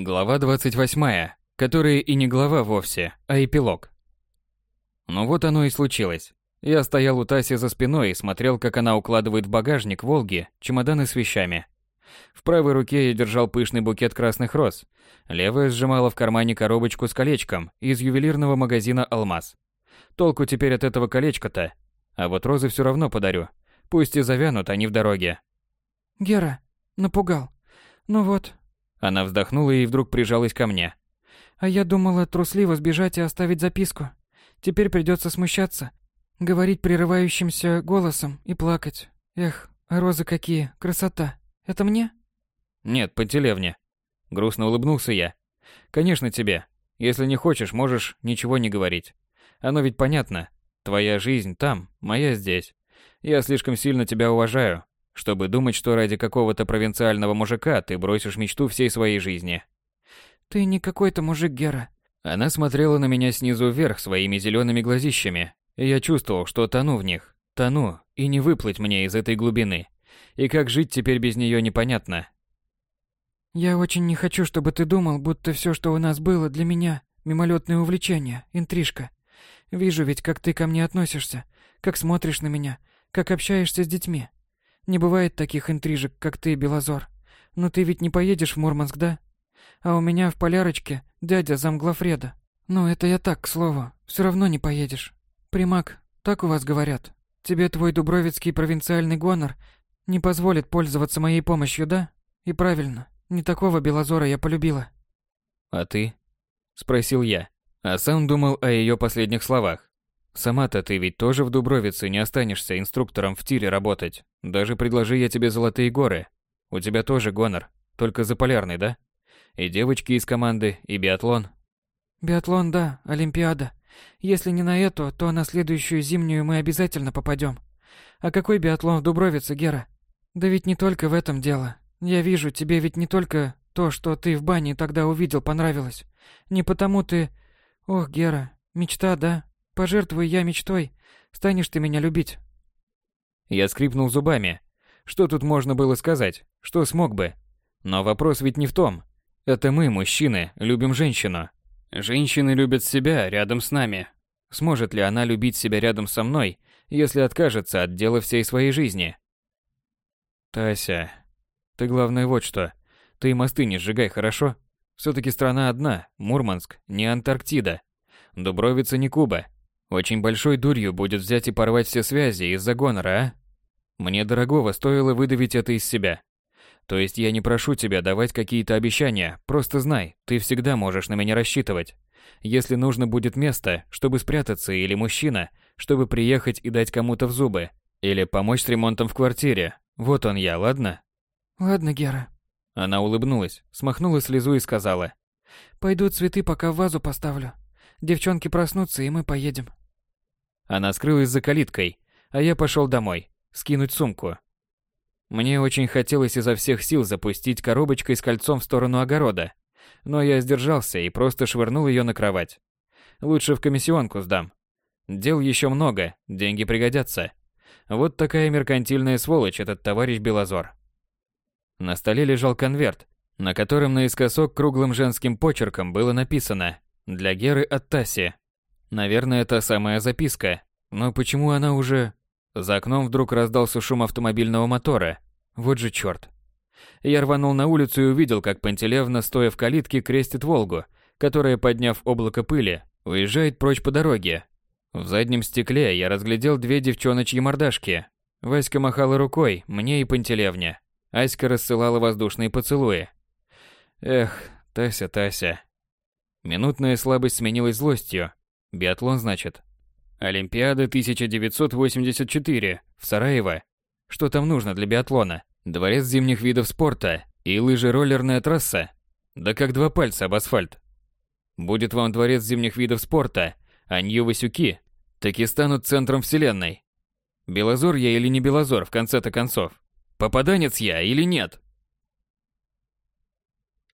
Глава 28, которая и не глава вовсе, а эпилог. Ну вот оно и случилось. Я стоял у Таси за спиной и смотрел, как она укладывает в багажник Волги чемоданы с вещами. В правой руке я держал пышный букет красных роз, левая сжимала в кармане коробочку с колечком из ювелирного магазина «Алмаз». Толку теперь от этого колечка-то? А вот розы все равно подарю. Пусть и завянут они в дороге. «Гера, напугал. Ну вот, она вздохнула и вдруг прижалась ко мне. А я думала трусливо сбежать и оставить записку. Теперь придется смущаться, говорить прерывающимся голосом и плакать. Эх, розы какие, красота. Это мне? Нет, по телевне. Грустно улыбнулся я. Конечно, тебе. Если не хочешь, можешь ничего не говорить. Оно ведь понятно. Твоя жизнь там, моя здесь. Я слишком сильно тебя уважаю, чтобы думать, что ради какого-то провинциального мужика ты бросишь мечту всей своей жизни. Ты не какой-то мужик, Гера. Она смотрела на меня снизу вверх своими зелеными глазищами, и я чувствовал, что тону в них. Тону, и не выплыть мне из этой глубины. И как жить теперь без нее непонятно. Я очень не хочу, чтобы ты думал, будто все, что у нас было, для меня мимолетное увлечение, интрижка. Вижу ведь, как ты ко мне относишься, как смотришь на меня, как общаешься с детьми. Не бывает таких интрижек, как ты, Белозор. Но ты ведь не поедешь в Мурманск, да? А у меня в Полярочке дядя замглавреда. Ну, это я так, к слову. Все равно не поедешь. Примак, так у вас говорят. Тебе твой дубровицкий провинциальный гонор не позволит пользоваться моей помощью, да? И правильно. Не такого Белозора я полюбила. А ты? Спросил я. А сам думал о ее последних словах. Сама-то ты ведь тоже в Дубровице не останешься инструктором в тире работать. Даже предложи я тебе золотые горы. У тебя тоже гонор, только заполярный, да? И девочки из команды, и биатлон. Биатлон, да, Олимпиада. Если не на эту, то на следующую зимнюю мы обязательно попадем. А какой биатлон в Дубровице, Гера? Да ведь не только в этом дело. Я вижу, тебе ведь не только то, что ты в бане тогда увидел, понравилось. Не потому ты... Ох, Гера, мечта, да? Пожертвую я мечтой, станешь ты меня любить. Я скрипнул зубами. Что тут можно было сказать? Что смог бы? Но вопрос ведь не в том. Это мы, мужчины, любим женщину. Женщины любят себя рядом с нами. Сможет ли она любить себя рядом со мной, если откажется от дела всей своей жизни? Тася, ты главное вот что. Ты мосты не сжигай, хорошо? Все-таки страна одна, Мурманск, не Антарктида. Дубровица не Куба. Очень большой дурью будет взять и порвать все связи из-за гонора, а? Мне дорогого стоило выдавить это из себя. То есть я не прошу тебя давать какие-то обещания, просто знай, ты всегда можешь на меня рассчитывать. Если нужно будет место, чтобы спрятаться, или мужчина, чтобы приехать и дать кому-то в зубы, или помочь с ремонтом в квартире, вот он я, ладно? Ладно, Гера. Она улыбнулась, смахнула слезу и сказала. Пойду цветы пока в вазу поставлю. Девчонки проснутся, и мы поедем. Она скрылась за калиткой, а я пошел домой, скинуть сумку. Мне очень хотелось изо всех сил запустить коробочкой с кольцом в сторону огорода, но я сдержался и просто швырнул ее на кровать. Лучше в комиссионку сдам. Дел еще много, деньги пригодятся. Вот такая меркантильная сволочь этот товарищ Белозор. На столе лежал конверт, на котором наискосок круглым женским почерком было написано «Для Геры от Таси, Наверное, та самая записка. Но почему она уже... За окном вдруг раздался шум автомобильного мотора. Вот же черт. Я рванул на улицу и увидел, как Пантелевна, стоя в калитке, крестит Волгу, которая, подняв облако пыли, уезжает прочь по дороге. В заднем стекле я разглядел две девчоночьи мордашки. Васька махала рукой, мне и Пантелевне. Аська рассылала воздушные поцелуи. Эх, Тася, Тася. Минутная слабость сменилась злостью. Биатлон, значит. Олимпиада 1984 в Сараево. Что там нужно для биатлона? Дворец зимних видов спорта и лыжероллерная трасса. Да как два пальца об асфальт. Будет вам дворец зимних видов спорта, а Нью-Васюки таки станут центром вселенной. Белозор я или не Белозор в конце-то концов? Попаданец я или нет?